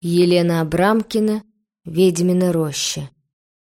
Елена Абрамкина, «Ведьмина роща».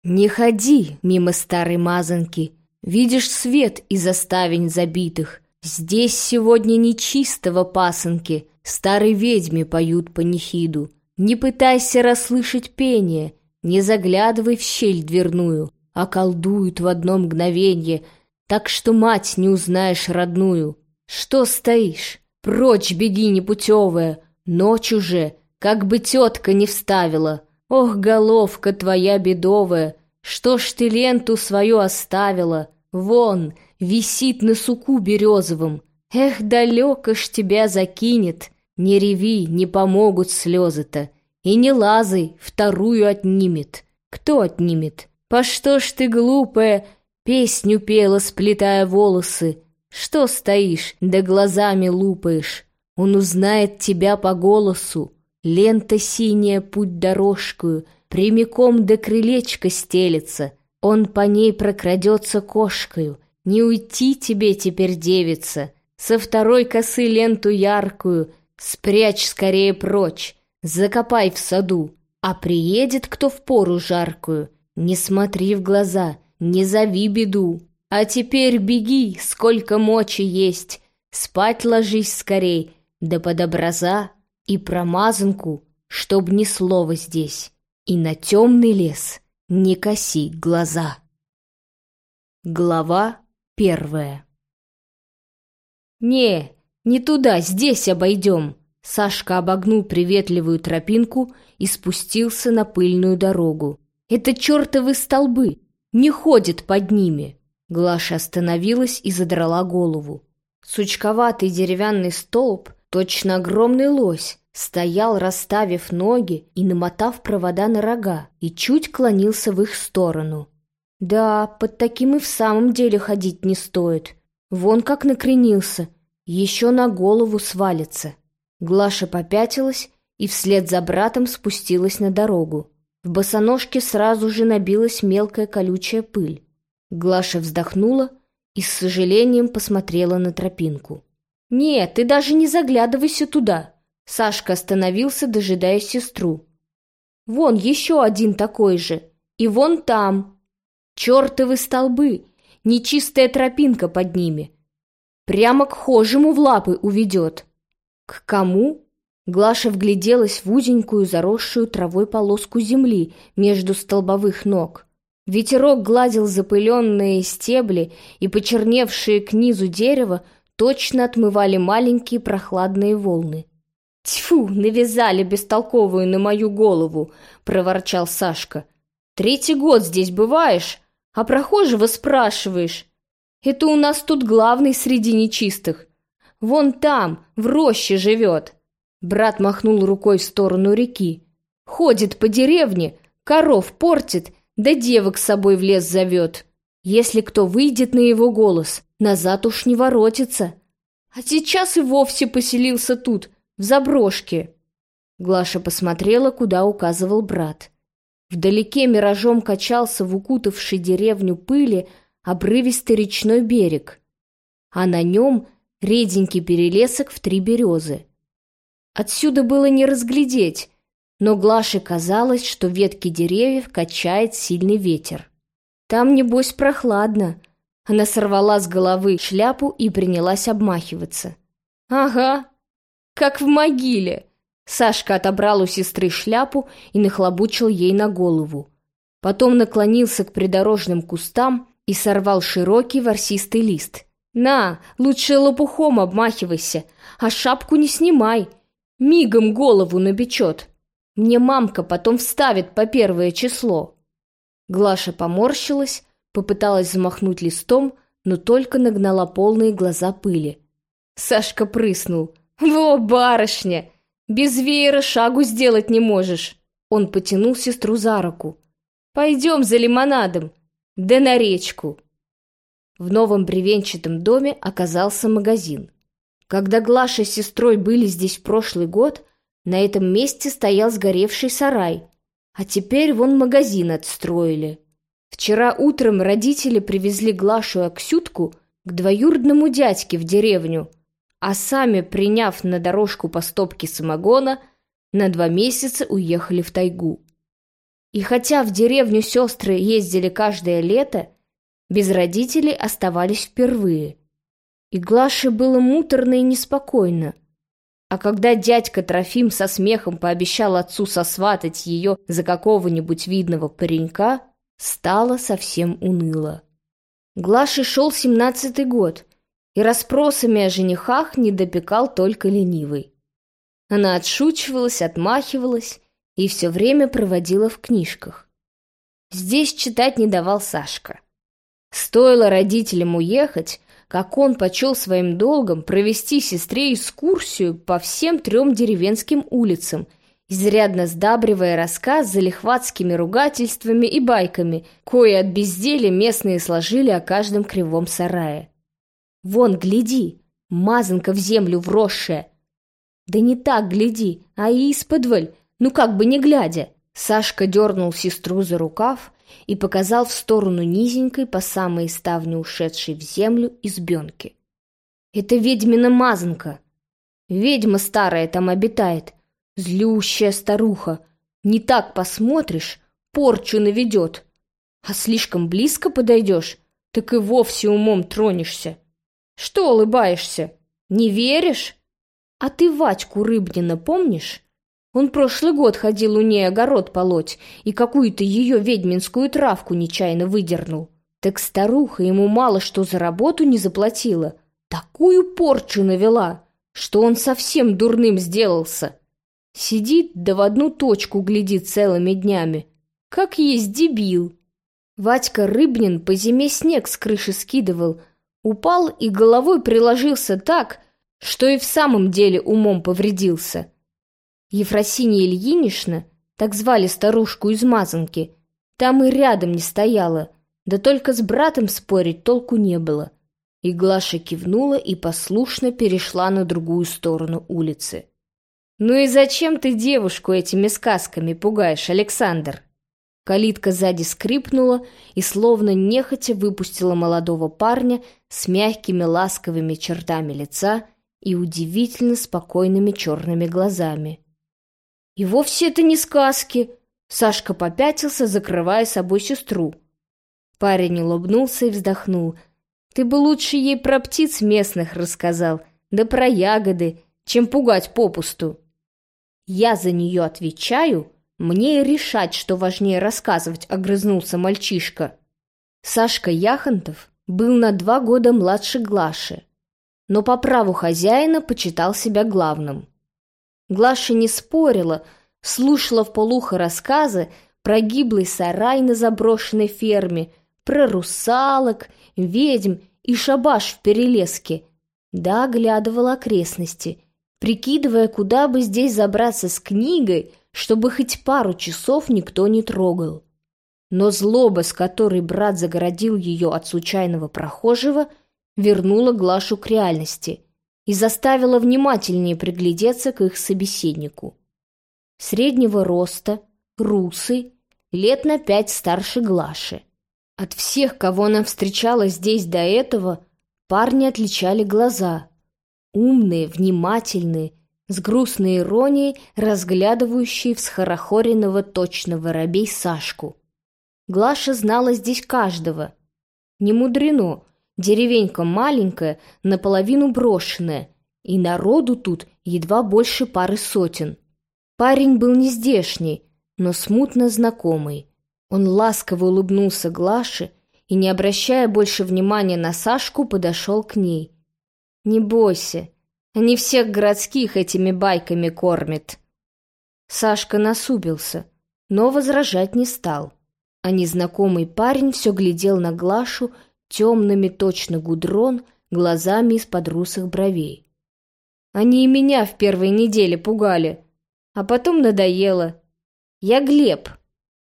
Не ходи мимо старой мазанки, Видишь свет из оставень забитых. Здесь сегодня нечистого пасынки, Старой ведьме поют панихиду. Не пытайся расслышать пение, Не заглядывай в щель дверную, А колдуют в одно мгновенье, Так что мать не узнаешь родную. Что стоишь? Прочь беги, непутевая, Ночь уже, как бы тетка не вставила. Ох, головка твоя бедовая, Что ж ты ленту свою оставила? Вон, висит на суку березовом. Эх, далеко ж тебя закинет. Не реви, не помогут слезы-то. И не лазай, вторую отнимет. Кто отнимет? По что ж ты, глупая, песню пела, сплетая волосы? Что стоишь, да глазами лупаешь? Он узнает тебя по голосу. Лента синяя путь дорожкую, Прямиком до крылечка стелется. Он по ней прокрадется кошкою. Не уйти тебе теперь, девица. Со второй косы ленту яркую Спрячь скорее прочь, закопай в саду. А приедет кто в пору жаркую, Не смотри в глаза, не зови беду. А теперь беги, сколько мочи есть, Спать ложись скорей, да под образа И промазанку, чтоб ни слова здесь. И на темный лес не коси глаза. Глава первая «Не, не туда, здесь обойдем!» Сашка обогнул приветливую тропинку и спустился на пыльную дорогу. «Это чертовы столбы! Не ходит под ними!» Глаша остановилась и задрала голову. Сучковатый деревянный столб, точно огромный лось, стоял, расставив ноги и намотав провода на рога, и чуть клонился в их сторону. Да, под таким и в самом деле ходить не стоит. Вон как накренился, еще на голову свалится. Глаша попятилась и вслед за братом спустилась на дорогу. В босоножке сразу же набилась мелкая колючая пыль. Глаша вздохнула и с сожалением посмотрела на тропинку. «Нет, ты даже не заглядывайся туда!» Сашка остановился, дожидая сестру. «Вон еще один такой же. И вон там. Чертовы столбы! Нечистая тропинка под ними. Прямо к хожему в лапы уведет». «К кому?» Глаша вгляделась в узенькую, заросшую травой полоску земли между столбовых ног. Ветерок гладил запыленные стебли, и почерневшие к низу дерева точно отмывали маленькие прохладные волны. «Тьфу, навязали бестолковую на мою голову!» — проворчал Сашка. «Третий год здесь бываешь, а прохожего спрашиваешь. Это у нас тут главный среди нечистых. Вон там, в роще живет!» Брат махнул рукой в сторону реки. «Ходит по деревне, коров портит, да девок с собой в лес зовет. Если кто выйдет на его голос, назад уж не воротится. А сейчас и вовсе поселился тут, в заброшке. Глаша посмотрела, куда указывал брат. Вдалеке миражом качался в укутавшей деревню пыли обрывистый речной берег, а на нем реденький перелесок в три березы. Отсюда было не разглядеть, но Глаше казалось, что ветки деревьев качает сильный ветер. Там, небось, прохладно. Она сорвала с головы шляпу и принялась обмахиваться. «Ага, как в могиле!» Сашка отобрал у сестры шляпу и нахлобучил ей на голову. Потом наклонился к придорожным кустам и сорвал широкий ворсистый лист. «На, лучше лопухом обмахивайся, а шапку не снимай, мигом голову набечет. Мне мамка потом вставит по первое число». Глаша поморщилась, попыталась замахнуть листом, но только нагнала полные глаза пыли. Сашка прыснул. «Во, барышня! Без веера шагу сделать не можешь!» Он потянул сестру за руку. «Пойдем за лимонадом, да на речку!» В новом бревенчатом доме оказался магазин. Когда Глаша с сестрой были здесь в прошлый год, на этом месте стоял сгоревший сарай, а теперь вон магазин отстроили. Вчера утром родители привезли Глашу и Аксютку к двоюродному дядьке в деревню – а сами, приняв на дорожку по стопке самогона, на два месяца уехали в тайгу. И хотя в деревню сестры ездили каждое лето, без родителей оставались впервые. И Глаше было муторно и неспокойно. А когда дядька Трофим со смехом пообещал отцу сосватать ее за какого-нибудь видного паренька, стало совсем уныло. Глаше шел семнадцатый год, и расспросами о женихах не допекал только ленивый. Она отшучивалась, отмахивалась и все время проводила в книжках. Здесь читать не давал Сашка. Стоило родителям уехать, как он почел своим долгом провести сестре экскурсию по всем трем деревенским улицам, изрядно сдабривая рассказ залихватскими ругательствами и байками, кои от безделия местные сложили о каждом кривом сарае. «Вон, гляди, мазанка в землю вросшая!» «Да не так гляди, а исподволь, ну как бы не глядя!» Сашка дернул сестру за рукав, и показал в сторону низенькой по самой ставне ушедшей в землю избенки. «Это ведьмина мазанка. Ведьма старая там обитает, злющая старуха. Не так посмотришь, порчу наведет. А слишком близко подойдешь, так и вовсе умом тронешься. Что улыбаешься? Не веришь? А ты Ватьку Рыбнина помнишь? Он прошлый год ходил у ней огород полоть и какую-то ее ведьминскую травку нечаянно выдернул. Так старуха ему мало что за работу не заплатила. Такую порчу навела, что он совсем дурным сделался. Сидит да в одну точку глядит целыми днями. Как есть дебил. Вадька Рыбнин по зиме снег с крыши скидывал, упал и головой приложился так, что и в самом деле умом повредился. Ефросинья Ильинична, так звали старушку из Мазанки, там и рядом не стояла, да только с братом спорить толку не было. И Глаша кивнула и послушно перешла на другую сторону улицы. «Ну и зачем ты девушку этими сказками пугаешь, Александр?» Калитка сзади скрипнула и словно нехотя выпустила молодого парня с мягкими ласковыми чертами лица и удивительно спокойными черными глазами. И вовсе это не сказки. Сашка попятился, закрывая собой сестру. Парень улыбнулся и вздохнул. Ты бы лучше ей про птиц местных рассказал, да про ягоды, чем пугать попусту. Я за нее отвечаю, мне и решать, что важнее рассказывать, огрызнулся мальчишка. Сашка Яхонтов был на два года младше Глаши, но по праву хозяина почитал себя главным. Глаша не спорила, слушала в полухо рассказы про гиблый сарай на заброшенной ферме, про русалок, ведьм и шабаш в перелеске. Да, оглядывала окрестности, прикидывая, куда бы здесь забраться с книгой, чтобы хоть пару часов никто не трогал. Но злоба, с которой брат загородил ее от случайного прохожего, вернула Глашу к реальности — и заставила внимательнее приглядеться к их собеседнику. Среднего роста, русый, лет на пять старше Глаши. От всех, кого она встречала здесь до этого, парни отличали глаза. Умные, внимательные, с грустной иронией разглядывающие всхорохоренного точно воробей Сашку. Глаша знала здесь каждого. Не мудрено, Деревенька маленькая, наполовину брошенная, и народу тут едва больше пары сотен. Парень был не здешний, но смутно знакомый. Он ласково улыбнулся Глаше и, не обращая больше внимания на Сашку, подошел к ней. «Не бойся, они всех городских этими байками кормят». Сашка насупился, но возражать не стал. А незнакомый парень все глядел на Глашу темными точно гудрон, глазами из-под русых бровей. Они и меня в первой неделе пугали, а потом надоело. Я Глеб,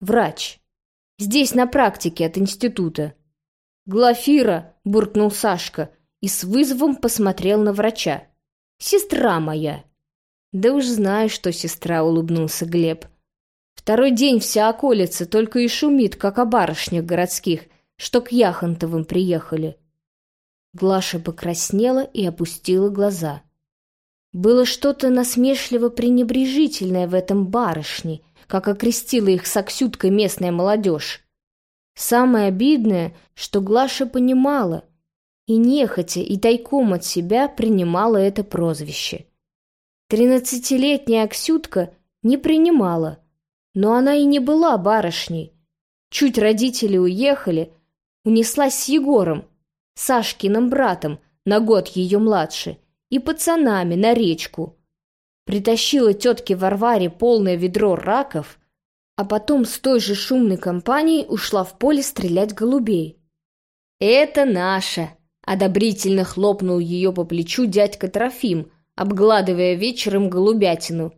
врач. Здесь на практике от института. Глафира, буркнул Сашка и с вызовом посмотрел на врача. Сестра моя. Да уж знаю, что сестра, улыбнулся Глеб. Второй день вся околица только и шумит, как о барышнях городских — что к Яхонтовым приехали. Глаша покраснела и опустила глаза. Было что-то насмешливо-пренебрежительное в этом барышне, как окрестила их саксюткой местная молодежь. Самое обидное, что Глаша понимала, и нехотя, и тайком от себя принимала это прозвище. Тринадцатилетняя Аксютка не принимала, но она и не была барышней. Чуть родители уехали, унеслась с Егором, Сашкиным братом, на год ее младше, и пацанами на речку. Притащила тетке Варваре полное ведро раков, а потом с той же шумной компанией ушла в поле стрелять голубей. «Это наша!» Одобрительно хлопнул ее по плечу дядька Трофим, обгладывая вечером голубятину.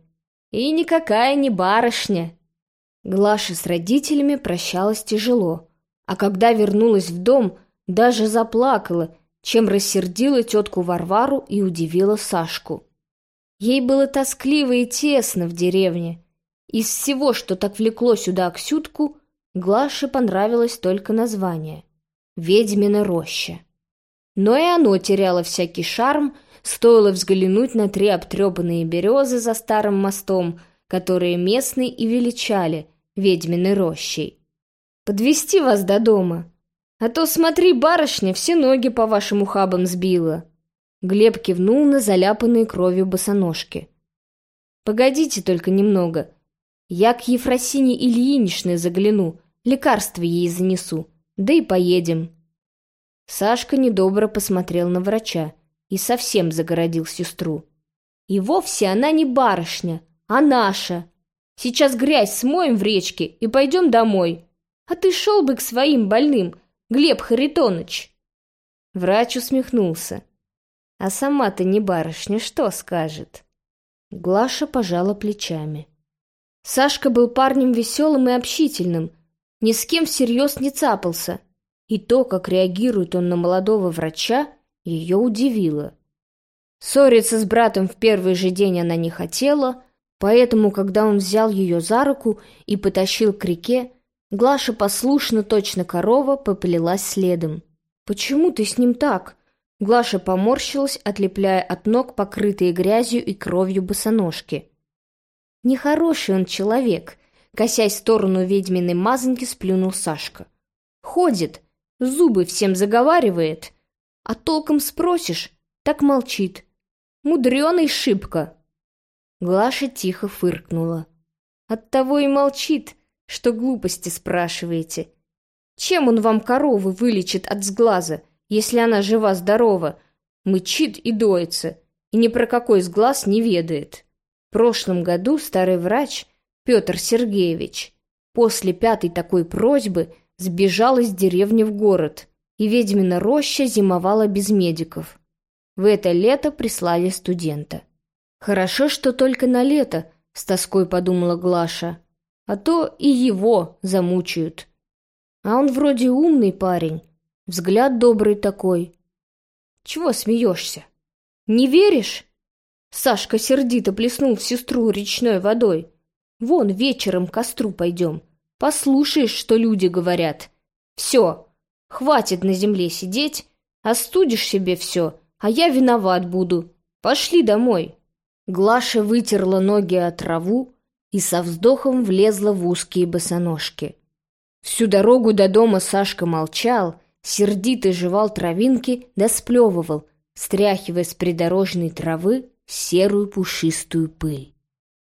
И никакая не барышня. Глаша с родителями прощалась тяжело, а когда вернулась в дом, даже заплакала, чем рассердила тетку Варвару и удивила Сашку. Ей было тоскливо и тесно в деревне. Из всего, что так влекло сюда Аксютку, Глаше понравилось только название — «Ведьмина роща». Но и оно теряло всякий шарм, стоило взглянуть на три обтрепанные березы за старым мостом, которые местные и величали ведьминой рощей. «Подвести вас до дома? А то, смотри, барышня, все ноги по вашим ухабам сбила!» Глеб кивнул на заляпанные кровью босоножки. «Погодите только немного. Я к Ефросине Ильиничне загляну, лекарство ей занесу, да и поедем». Сашка недобро посмотрел на врача и совсем загородил сестру. И вовсе она не барышня, а наша. Сейчас грязь смоем в речке и пойдем домой. А ты шел бы к своим больным, Глеб Харитоныч. Врач усмехнулся. А сама-то не барышня, что скажет? Глаша пожала плечами. Сашка был парнем веселым и общительным, ни с кем всерьез не цапался — и то, как реагирует он на молодого врача, ее удивило. Ссориться с братом в первый же день она не хотела, поэтому, когда он взял ее за руку и потащил к реке, Глаша послушно, точно корова, поплелась следом. «Почему ты с ним так?» Глаша поморщилась, отлепляя от ног покрытые грязью и кровью босоножки. «Нехороший он человек», — косясь в сторону ведьминой мазанки, сплюнул Сашка. «Ходит, зубы всем заговаривает, а толком спросишь, так молчит. Мудреный шибко. Глаша тихо фыркнула. Оттого и молчит, что глупости спрашиваете. Чем он вам коровы вылечит от сглаза, если она жива-здорова, мычит и доится, и ни про какой сглаз не ведает? В прошлом году старый врач Петр Сергеевич после пятой такой просьбы сбежал из деревни в город, и ведьмина роща зимовала без медиков. В это лето прислали студента. «Хорошо, что только на лето», — с тоской подумала Глаша, «а то и его замучают». А он вроде умный парень, взгляд добрый такой. Чего смеешься? Не веришь? Сашка сердито плеснул в сестру речной водой. Вон вечером к костру пойдем. Послушаешь, что люди говорят. Все, хватит на земле сидеть, остудишь себе все, а я виноват буду. Пошли домой. Глаша вытерла ноги от траву и со вздохом влезла в узкие босоножки. Всю дорогу до дома Сашка молчал, сердито жевал травинки да сплевывал, стряхивая с придорожной травы серую пушистую пыль.